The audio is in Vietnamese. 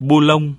Bu lông.